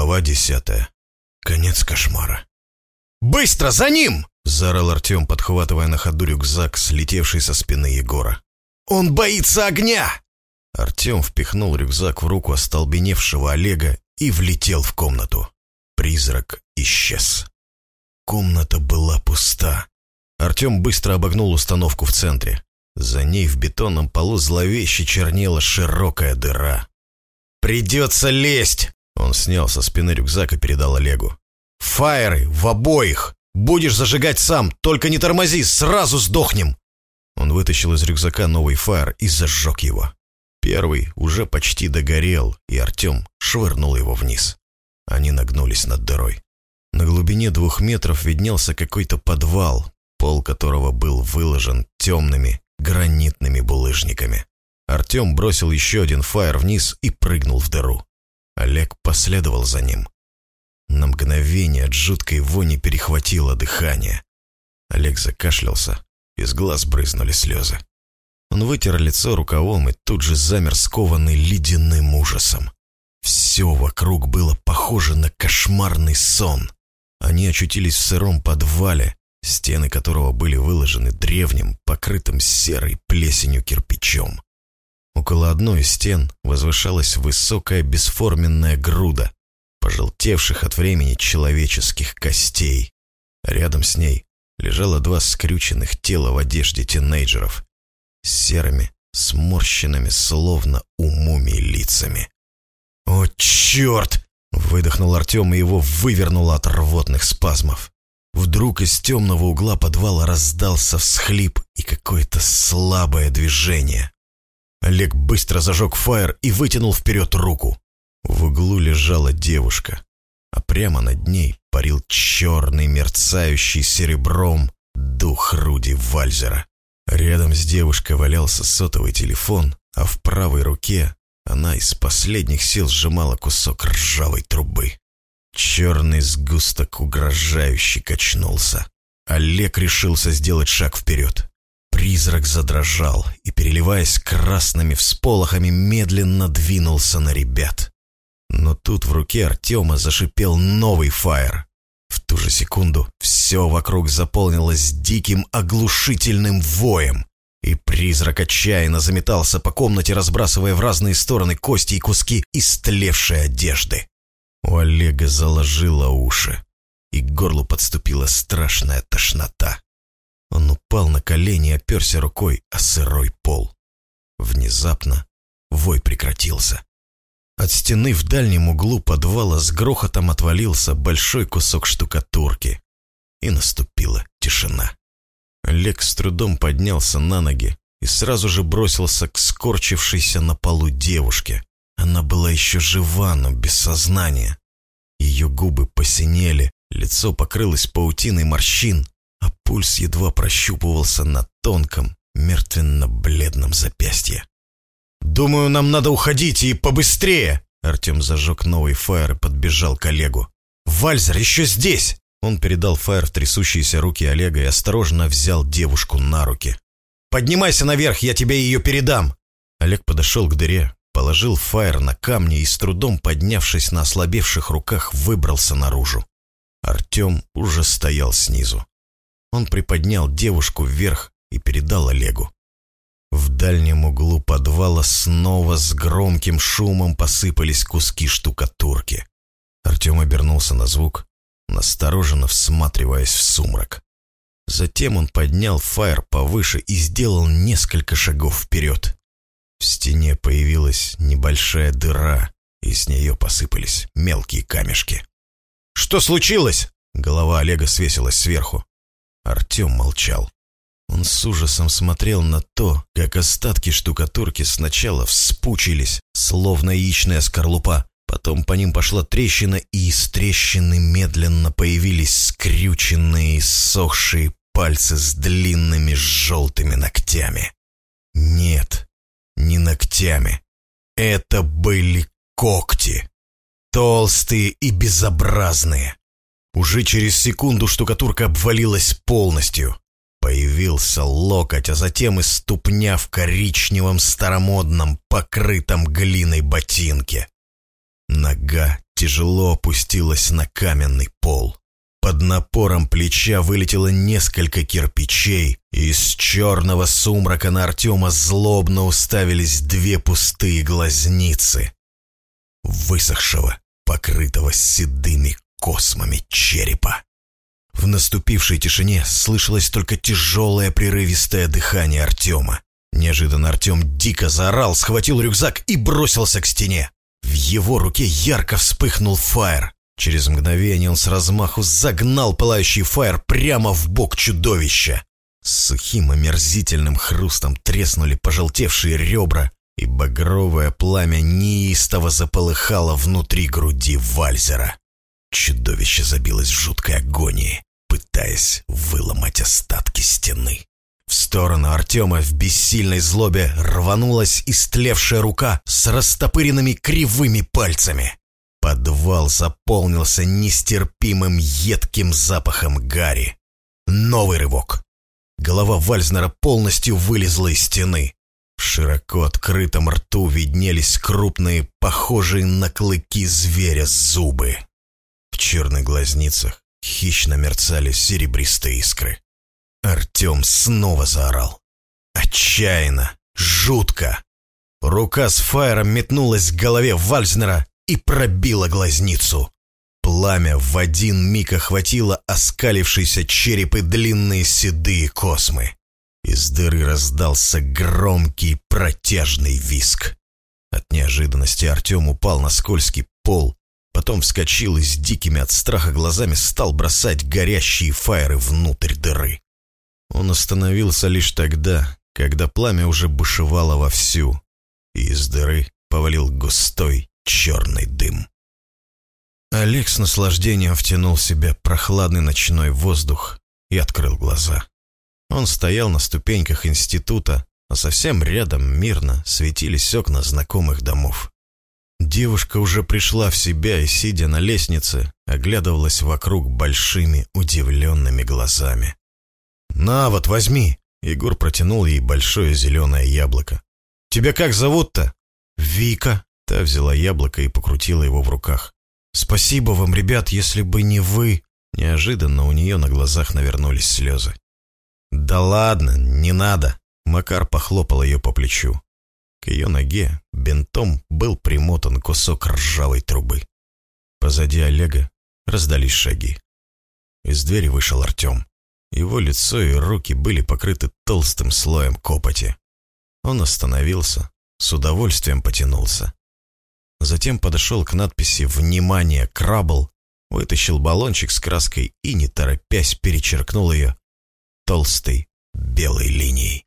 Глава десятая. Конец кошмара. «Быстро, за ним!» — заорал Артем, подхватывая на ходу рюкзак, слетевший со спины Егора. «Он боится огня!» Артем впихнул рюкзак в руку остолбеневшего Олега и влетел в комнату. Призрак исчез. Комната была пуста. Артем быстро обогнул установку в центре. За ней в бетонном полу зловеще чернела широкая дыра. «Придется лезть!» Он снял со спины рюкзак и передал Олегу. «Фаеры в обоих! Будешь зажигать сам, только не тормози, сразу сдохнем!» Он вытащил из рюкзака новый фаер и зажег его. Первый уже почти догорел, и Артем швырнул его вниз. Они нагнулись над дырой. На глубине двух метров виднелся какой-то подвал, пол которого был выложен темными гранитными булыжниками. Артем бросил еще один фаер вниз и прыгнул в дыру. Олег последовал за ним. На мгновение от жуткой вони перехватило дыхание. Олег закашлялся, из глаз брызнули слезы. Он вытер лицо рукавом и тут же замер скованный ледяным ужасом. Все вокруг было похоже на кошмарный сон. Они очутились в сыром подвале, стены которого были выложены древним, покрытым серой плесенью кирпичом. Около одной из стен возвышалась высокая бесформенная груда, пожелтевших от времени человеческих костей. Рядом с ней лежало два скрюченных тела в одежде тинейджеров, с серыми, сморщенными, словно у мумий лицами. «О, черт!» — выдохнул Артем, и его вывернуло от рвотных спазмов. Вдруг из темного угла подвала раздался всхлип и какое-то слабое движение. Олег быстро зажег фаер и вытянул вперед руку. В углу лежала девушка, а прямо над ней парил черный, мерцающий серебром дух Руди Вальзера. Рядом с девушкой валялся сотовый телефон, а в правой руке она из последних сил сжимала кусок ржавой трубы. Черный сгусток угрожающе качнулся. Олег решился сделать шаг вперед. Призрак задрожал и, переливаясь красными всполохами, медленно двинулся на ребят. Но тут в руке Артема зашипел новый фаер. В ту же секунду все вокруг заполнилось диким оглушительным воем, и призрак отчаянно заметался по комнате, разбрасывая в разные стороны кости и куски истлевшей одежды. У Олега заложило уши, и к горлу подступила страшная тошнота. Он упал на колени и оперся рукой о сырой пол. Внезапно вой прекратился. От стены в дальнем углу подвала с грохотом отвалился большой кусок штукатурки. И наступила тишина. Олег с трудом поднялся на ноги и сразу же бросился к скорчившейся на полу девушке. Она была еще жива, но без сознания. Ее губы посинели, лицо покрылось паутиной морщин, пульс едва прощупывался на тонком, мертвенно-бледном запястье. «Думаю, нам надо уходить и побыстрее!» Артем зажег новый фаер и подбежал к Олегу. «Вальзер еще здесь!» Он передал фаер в трясущиеся руки Олега и осторожно взял девушку на руки. «Поднимайся наверх, я тебе ее передам!» Олег подошел к дыре, положил фаер на камни и, с трудом поднявшись на ослабевших руках, выбрался наружу. Артем уже стоял снизу. Он приподнял девушку вверх и передал Олегу. В дальнем углу подвала снова с громким шумом посыпались куски штукатурки. Артем обернулся на звук, настороженно всматриваясь в сумрак. Затем он поднял фаер повыше и сделал несколько шагов вперед. В стене появилась небольшая дыра, и с нее посыпались мелкие камешки. «Что случилось?» Голова Олега свесилась сверху. Артем молчал. Он с ужасом смотрел на то, как остатки штукатурки сначала вспучились, словно яичная скорлупа, потом по ним пошла трещина, и из трещины медленно появились скрюченные и сохшие пальцы с длинными желтыми ногтями. Нет, не ногтями. Это были когти. Толстые и безобразные. Уже через секунду штукатурка обвалилась полностью. Появился локоть, а затем и ступня в коричневом старомодном, покрытом глиной ботинке. Нога тяжело опустилась на каменный пол. Под напором плеча вылетело несколько кирпичей, и из черного сумрака на Артема злобно уставились две пустые глазницы. Высохшего, покрытого седыми космами черепа. В наступившей тишине слышалось только тяжелое прерывистое дыхание Артема. Неожиданно Артем дико заорал, схватил рюкзак и бросился к стене. В его руке ярко вспыхнул фаер. Через мгновение он с размаху загнал пылающий фаер прямо в бок чудовища. С сухим омерзительным хрустом треснули пожелтевшие ребра, и багровое пламя неистово заполыхало внутри груди Вальзера. Чудовище забилось в жуткой агонии, пытаясь выломать остатки стены. В сторону Артема в бессильной злобе рванулась истлевшая рука с растопыренными кривыми пальцами. Подвал заполнился нестерпимым едким запахом гари. Новый рывок. Голова Вальзнера полностью вылезла из стены. В широко открытом рту виднелись крупные, похожие на клыки зверя зубы. Черных глазницах хищно мерцали серебристые искры. Артем снова заорал. Отчаянно, жутко. Рука с фаером метнулась к голове Вальзнера и пробила глазницу. Пламя в один миг охватило оскалившийся череп и длинные седые космы. Из дыры раздался громкий протяжный виск. От неожиданности Артем упал на скользкий пол, потом вскочил и с дикими от страха глазами стал бросать горящие фаеры внутрь дыры. Он остановился лишь тогда, когда пламя уже бушевало вовсю, и из дыры повалил густой черный дым. Олег с наслаждением втянул в себя прохладный ночной воздух и открыл глаза. Он стоял на ступеньках института, а совсем рядом мирно светились окна знакомых домов. Девушка уже пришла в себя и, сидя на лестнице, оглядывалась вокруг большими удивленными глазами. «На вот, возьми!» Егор протянул ей большое зеленое яблоко. «Тебя как зовут-то?» «Вика». Та взяла яблоко и покрутила его в руках. «Спасибо вам, ребят, если бы не вы...» Неожиданно у нее на глазах навернулись слезы. «Да ладно, не надо!» Макар похлопал ее по плечу. К ее ноге бинтом был примотан кусок ржавой трубы. Позади Олега раздались шаги. Из двери вышел Артем. Его лицо и руки были покрыты толстым слоем копоти. Он остановился, с удовольствием потянулся. Затем подошел к надписи «Внимание! Крабл!», вытащил баллончик с краской и, не торопясь, перечеркнул ее толстой белой линией.